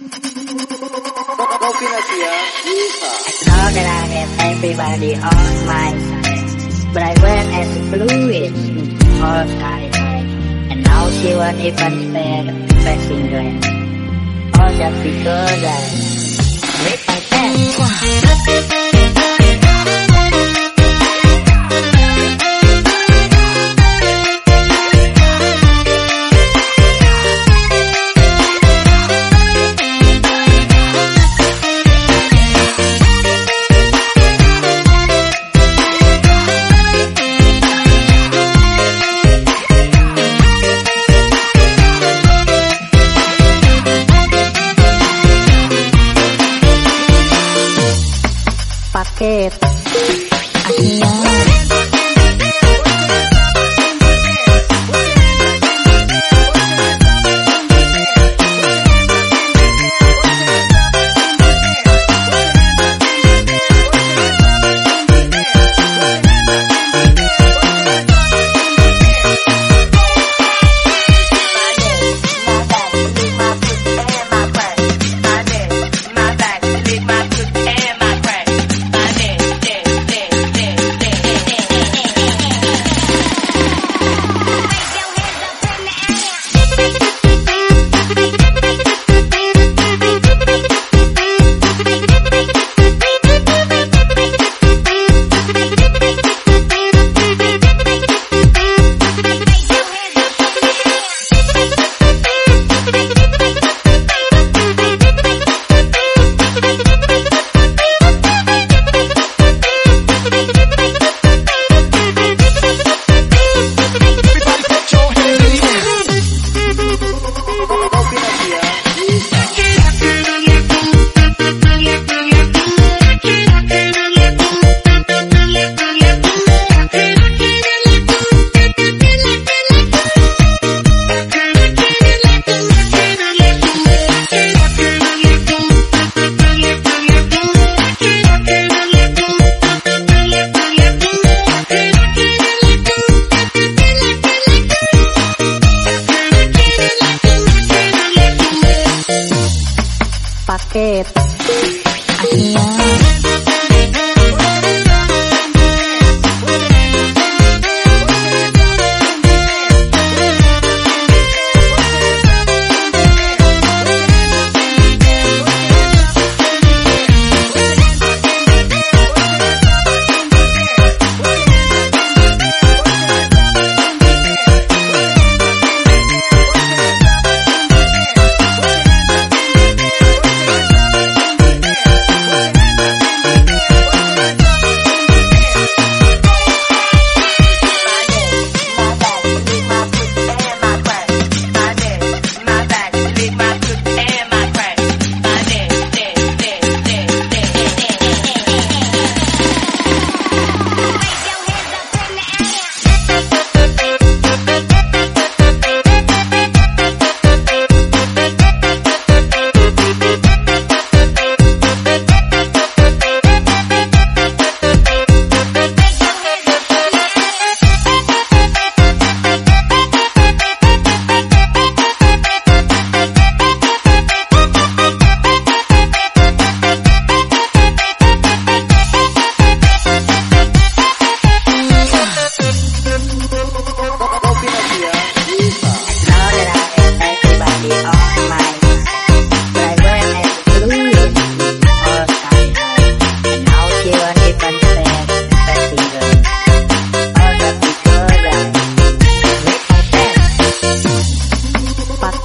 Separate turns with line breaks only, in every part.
Asia,
Know that I have everybody on my side, but I went as a fluid all time. And now she won't even spare a passing glance. All just because I with my pants.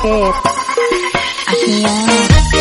Pants. paket akhirnya